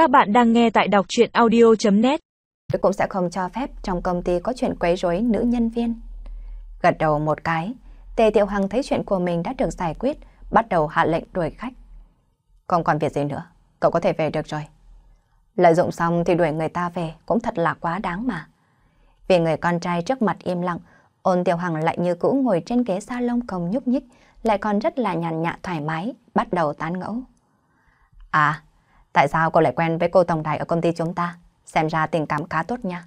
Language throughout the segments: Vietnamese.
Các bạn đang nghe tại đọc chuyện audio.net tôi Cũng sẽ không cho phép trong công ty có chuyện quấy rối nữ nhân viên. Gật đầu một cái, Tề Tiểu Hằng thấy chuyện của mình đã được giải quyết, bắt đầu hạ lệnh đuổi khách. Không còn việc gì nữa, cậu có thể về được rồi. Lợi dụng xong thì đuổi người ta về cũng thật là quá đáng mà. Vì người con trai trước mặt im lặng, ôn Tiểu Hằng lại như cũ ngồi trên ghế salon không nhúc nhích, lại còn rất là nhàn nhã thoải mái, bắt đầu tán ngẫu. À, tại sao cô lại quen với cô tổng đại ở công ty chúng ta? Xem ra tình cảm khá tốt nha.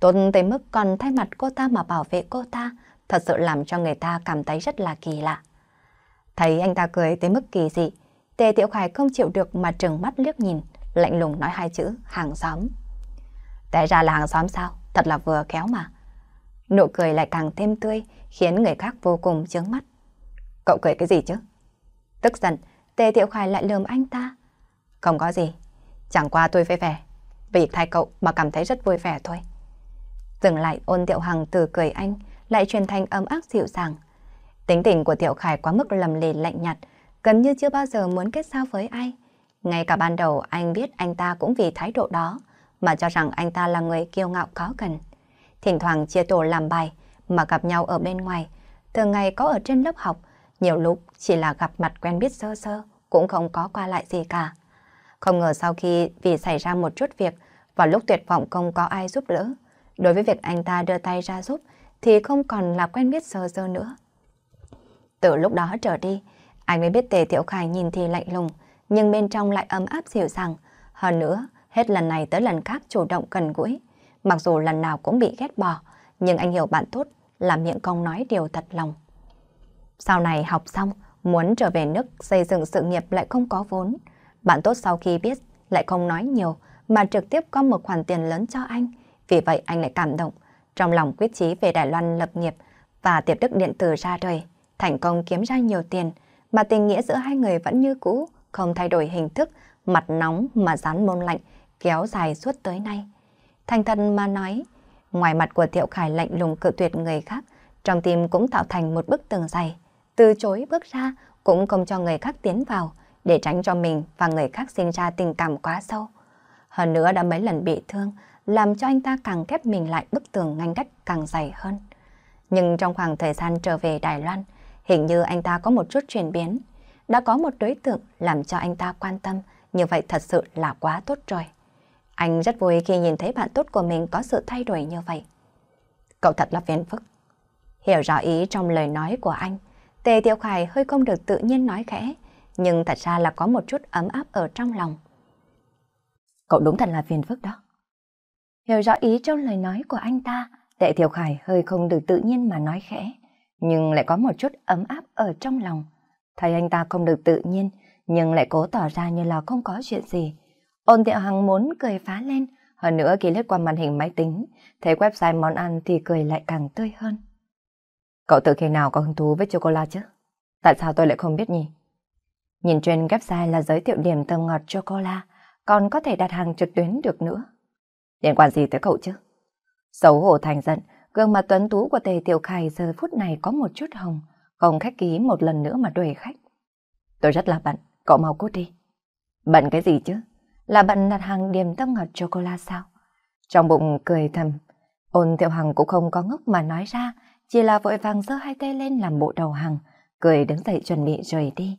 Tốt tới mức còn thay mặt cô ta mà bảo vệ cô ta, thật sự làm cho người ta cảm thấy rất là kỳ lạ. Thấy anh ta cười tới mức kỳ dị, Tề Tiểu Khải không chịu được mà trừng mắt liếc nhìn, lạnh lùng nói hai chữ hàng xóm. Tại ra là hàng xóm sao? Thật là vừa khéo mà. Nụ cười lại càng thêm tươi, khiến người khác vô cùng chướng mắt. Cậu cười cái gì chứ? Tức giận, Tề Tiểu Khải lại lườm anh ta. Không có gì, chẳng qua tôi vui vẻ. Vì thay cậu mà cảm thấy rất vui vẻ thôi. Dừng lại ôn Tiểu Hằng từ cười anh, lại truyền thành ấm áp dịu dàng. Tính tình của Tiểu Khải quá mức lầm lì lạnh nhạt, gần như chưa bao giờ muốn kết giao với ai. Ngay cả ban đầu anh biết anh ta cũng vì thái độ đó, mà cho rằng anh ta là người kiêu ngạo khó cần. Thỉnh thoảng chia tổ làm bài, mà gặp nhau ở bên ngoài, thường ngày có ở trên lớp học, nhiều lúc chỉ là gặp mặt quen biết sơ sơ, cũng không có qua lại gì cả. Không ngờ sau khi vì xảy ra một chút việc, vào lúc tuyệt vọng không có ai giúp đỡ, đối với việc anh ta đưa tay ra giúp thì không còn là quen biết sơ sơ nữa. Từ lúc đó trở đi, anh mới biết Tề Tiểu Khải nhìn thì lạnh lùng, nhưng bên trong lại ấm áp dịu dàng. Hơn nữa, hết lần này tới lần khác chủ động cần gũi. Mặc dù lần nào cũng bị ghét bỏ, nhưng anh hiểu bạn tốt, làm miệng công nói điều thật lòng. Sau này học xong, muốn trở về nước xây dựng sự nghiệp lại không có vốn. Bạn tốt sau khi biết lại không nói nhiều mà trực tiếp có một khoản tiền lớn cho anh. Vì vậy anh lại cảm động, trong lòng quyết chí về Đài Loan lập nghiệp và tiệp đức điện tử ra đời, thành công kiếm ra nhiều tiền, mà tình nghĩa giữa hai người vẫn như cũ, không thay đổi hình thức, mặt nóng mà dán môn lạnh, kéo dài suốt tới nay. Thành thân mà nói, ngoài mặt của Thiệu Khải lạnh lùng cự tuyệt người khác, trong tim cũng tạo thành một bức tường dày, từ chối bước ra cũng không cho người khác tiến vào, để tránh cho mình và người khác sinh ra tình cảm quá sâu. Hơn nữa đã mấy lần bị thương, làm cho anh ta càng kép mình lại bức tường ngăn cách càng dày hơn. Nhưng trong khoảng thời gian trở về Đài Loan, hình như anh ta có một chút chuyển biến. Đã có một đối tượng làm cho anh ta quan tâm, như vậy thật sự là quá tốt rồi. Anh rất vui khi nhìn thấy bạn tốt của mình có sự thay đổi như vậy. Cậu thật là phiền phức. Hiểu rõ ý trong lời nói của anh, Tề Tiểu Khải hơi không được tự nhiên nói khẽ, nhưng thật ra là có một chút ấm áp ở trong lòng. Cậu đúng thật là phiền phức đó. Hiểu rõ ý trong lời nói của anh ta, Tệ thiểu Khải hơi không được tự nhiên mà nói khẽ, nhưng lại có một chút ấm áp ở trong lòng. Thấy anh ta không được tự nhiên, nhưng lại cố tỏ ra như là không có chuyện gì. Ôn tiệu Hằng muốn cười phá lên, hơn nữa khi lướt qua màn hình máy tính, thấy website món ăn thì cười lại càng tươi hơn. Cậu từ khi nào có hứng thú với chocolate chứ? Tại sao tôi lại không biết nhỉ? Nhìn trên website là giới thiệu điểm tâm ngọt chocolate, còn có thể đặt hàng trực tuyến được nữa. Liên quan gì tới cậu chứ? Xấu hổ thành giận, gương mặt tuấn tú của Tề Tiểu Khải giờ phút này có một chút hồng, không khách ký một lần nữa mà đuổi khách. Tôi rất là bận, cậu mau cút đi. Bận cái gì chứ? Là bận đặt hàng điểm tâm ngọt chocolate sao? Trong bụng cười thầm, ôn Tiểu Hằng cũng không có ngốc mà nói ra, chỉ là vội vàng giơ hai tay lên làm bộ đầu hàng, cười đứng dậy chuẩn bị rời đi.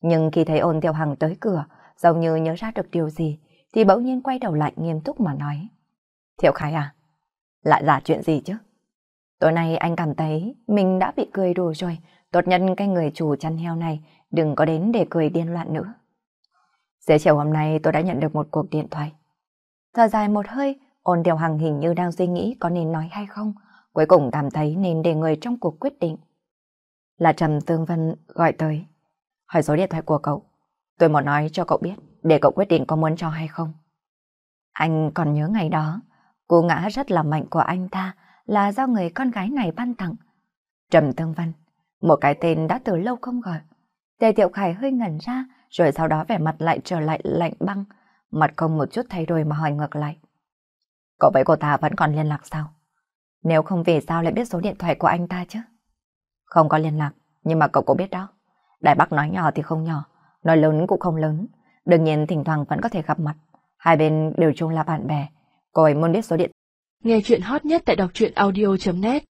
Nhưng khi thấy ôn Tiểu Hằng tới cửa, giống như nhớ ra được điều gì, thì bỗng nhiên quay đầu lại nghiêm túc mà nói. Thiệu Khải à? Lại giả chuyện gì chứ? Tối nay anh cảm thấy mình đã bị cười đùa rồi, tốt nhân cái người chủ chăn heo này đừng có đến để cười điên loạn nữa. Giữa chiều hôm nay tôi đã nhận được một cuộc điện thoại. Thở dài một hơi, ôn Tiểu Hằng hình như đang suy nghĩ có nên nói hay không, cuối cùng cảm thấy nên để người trong cuộc quyết định. Là Trầm Tương Vân gọi tới, hỏi số điện thoại của cậu. Tôi muốn nói cho cậu biết, để cậu quyết định có muốn cho hay không. Anh còn nhớ ngày đó, cô ngã rất là mạnh của anh ta là do người con gái này ban tặng. Trầm Tương Văn, một cái tên đã từ lâu không gọi. Tề Tiệu Khải hơi ngẩn ra, rồi sau đó vẻ mặt lại trở lại lạnh băng, mặt không một chút thay đổi mà hỏi ngược lại. Cậu với cô ta vẫn còn liên lạc sao? Nếu không vì sao lại biết số điện thoại của anh ta chứ? Không có liên lạc, nhưng mà cậu cũng biết đó đại Bắc nói nhỏ thì không nhỏ, nói lớn cũng không lớn. Đương nhiên thỉnh thoảng vẫn có thể gặp mặt. Hai bên đều chung là bạn bè. Cô ấy muốn biết số điện. Nghe chuyện hot nhất tại đọc truyện audio.net